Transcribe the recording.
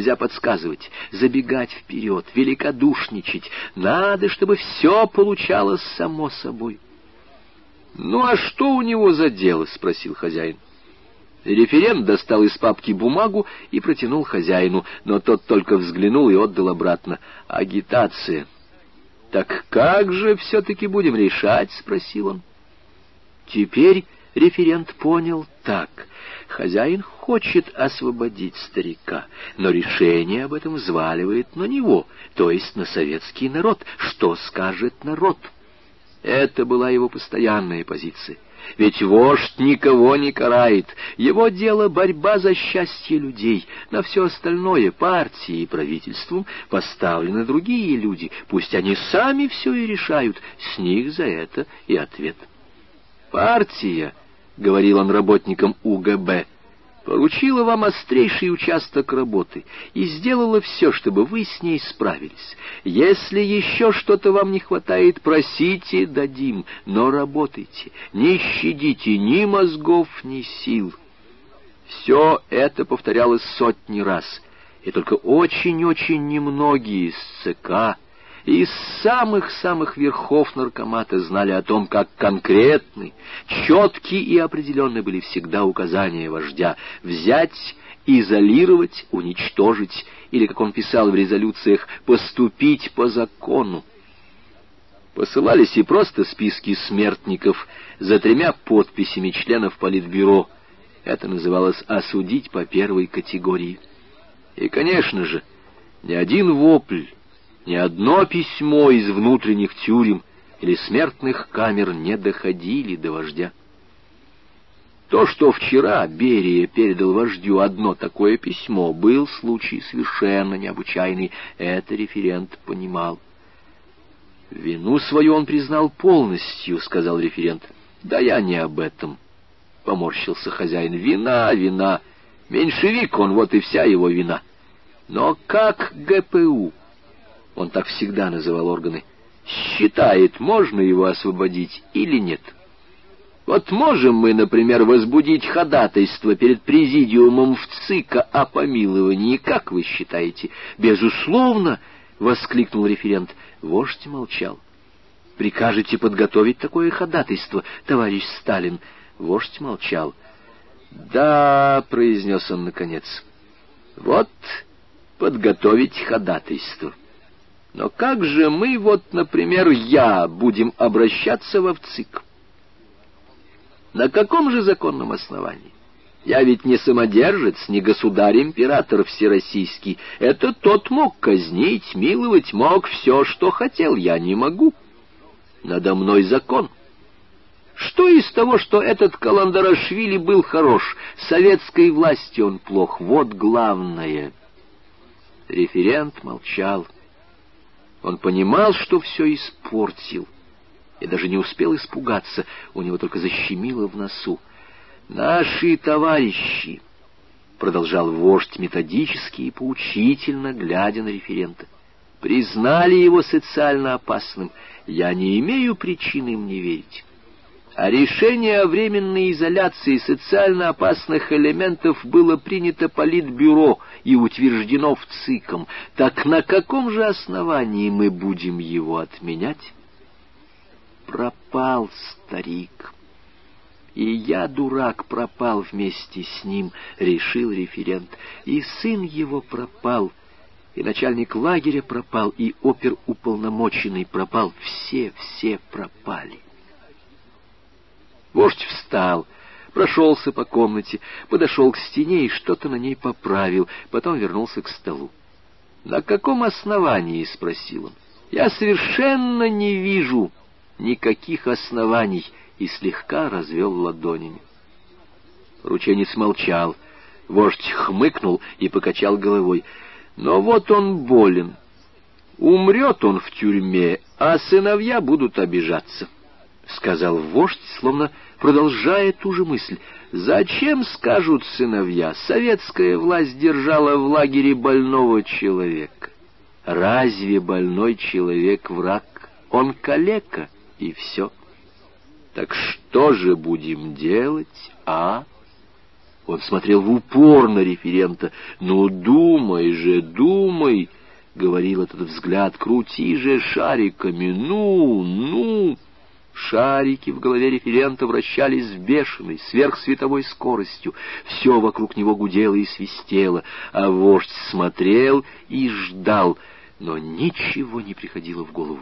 Нельзя подсказывать, забегать вперед, великодушничать. Надо, чтобы все получалось само собой. — Ну а что у него за дело? — спросил хозяин. Референт достал из папки бумагу и протянул хозяину, но тот только взглянул и отдал обратно. «Агитация». «Так как же все-таки будем решать?» — спросил он. Теперь референт понял так. Хозяин хочет освободить старика, но решение об этом взваливает на него, то есть на советский народ. Что скажет народ? Это была его постоянная позиция. Ведь вождь никого не карает. Его дело — борьба за счастье людей. На все остальное, партии и правительством, поставлены другие люди. Пусть они сами все и решают. С них за это и ответ. «Партия», — говорил он работникам УГБ, — «поручила вам острейший участок работы и сделала все, чтобы вы с ней справились. Если еще что-то вам не хватает, просите, дадим, но работайте, не щадите ни мозгов, ни сил». Все это повторялось сотни раз, и только очень-очень немногие из ЦК и из самых-самых верхов наркомата знали о том, как конкретны, четкие и определенные были всегда указания вождя взять, изолировать, уничтожить, или, как он писал в резолюциях, поступить по закону. Посылались и просто списки смертников за тремя подписями членов Политбюро. Это называлось «осудить по первой категории». И, конечно же, ни один вопль, ни одно письмо из внутренних тюрем или смертных камер не доходили до вождя. То, что вчера Берия передал вождю одно такое письмо, был случай совершенно необычайный, это референт понимал. «Вину свою он признал полностью», — сказал референт. «Да я не об этом», — поморщился хозяин. «Вина, вина. Меньшевик он, вот и вся его вина. Но как ГПУ он так всегда называл органы, считает, можно его освободить или нет. Вот можем мы, например, возбудить ходатайство перед президиумом в ЦИКа о помиловании, как вы считаете? Безусловно, — воскликнул референт. Вождь молчал. Прикажете подготовить такое ходатайство, товарищ Сталин? Вождь молчал. «Да», — произнес он наконец, — «вот подготовить ходатайство». Но как же мы, вот, например, я, будем обращаться во ВЦИК? На каком же законном основании? Я ведь не самодержец, не государь-император всероссийский. Это тот мог казнить, миловать, мог все, что хотел. Я не могу. Надо мной закон. Что из того, что этот Каландарашвили был хорош? Советской власти он плох. Вот главное. Референт молчал. — он понимал, что все испортил, и даже не успел испугаться, у него только защемило в носу. «Наши товарищи!» — продолжал вождь методически и поучительно, глядя на референта. «Признали его социально опасным. Я не имею причины им не верить а решение о временной изоляции социально опасных элементов было принято Политбюро и утверждено в ЦИКом, так на каком же основании мы будем его отменять? Пропал старик. И я, дурак, пропал вместе с ним, решил референт. И сын его пропал, и начальник лагеря пропал, и оперуполномоченный пропал. Все, все пропали. Вождь встал, прошелся по комнате, подошел к стене и что-то на ней поправил, потом вернулся к столу. «На каком основании?» — спросил он. «Я совершенно не вижу никаких оснований» и слегка развел ладонями. Рученец молчал. Вождь хмыкнул и покачал головой. «Но вот он болен. Умрет он в тюрьме, а сыновья будут обижаться». — сказал вождь, словно продолжая ту же мысль. «Зачем, скажут сыновья, советская власть держала в лагере больного человека? Разве больной человек враг? Он калека, и все. Так что же будем делать, а?» Он смотрел в упор на референта. «Ну, думай же, думай!» — говорил этот взгляд. «Крути же шариками! Ну, ну!» Шарики в голове референта вращались с бешеной, сверхсветовой скоростью. Все вокруг него гудело и свистело, а вождь смотрел и ждал, но ничего не приходило в голову.